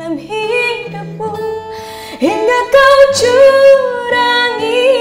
dalam hidupku. Hingga kau curangi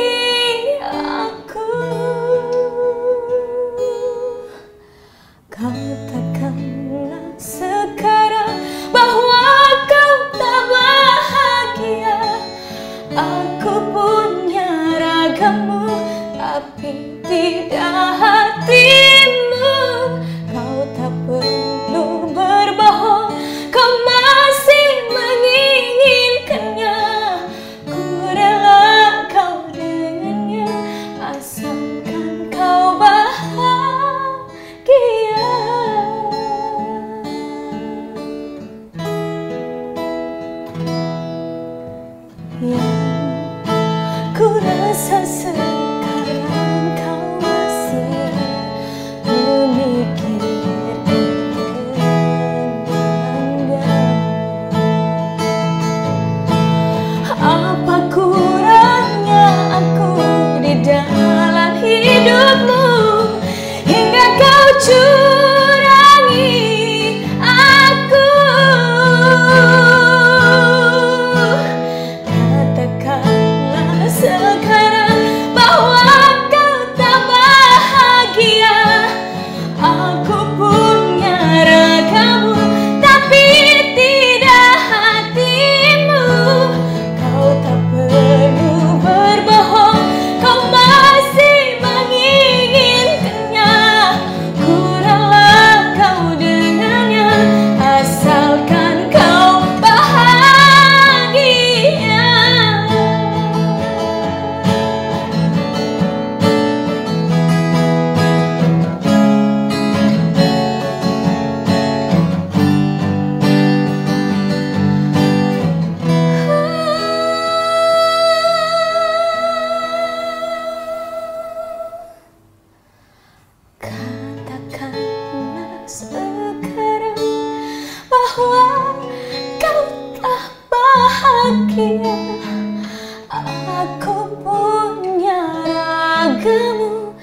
Aku punya ragamu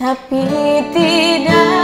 Tapi tidak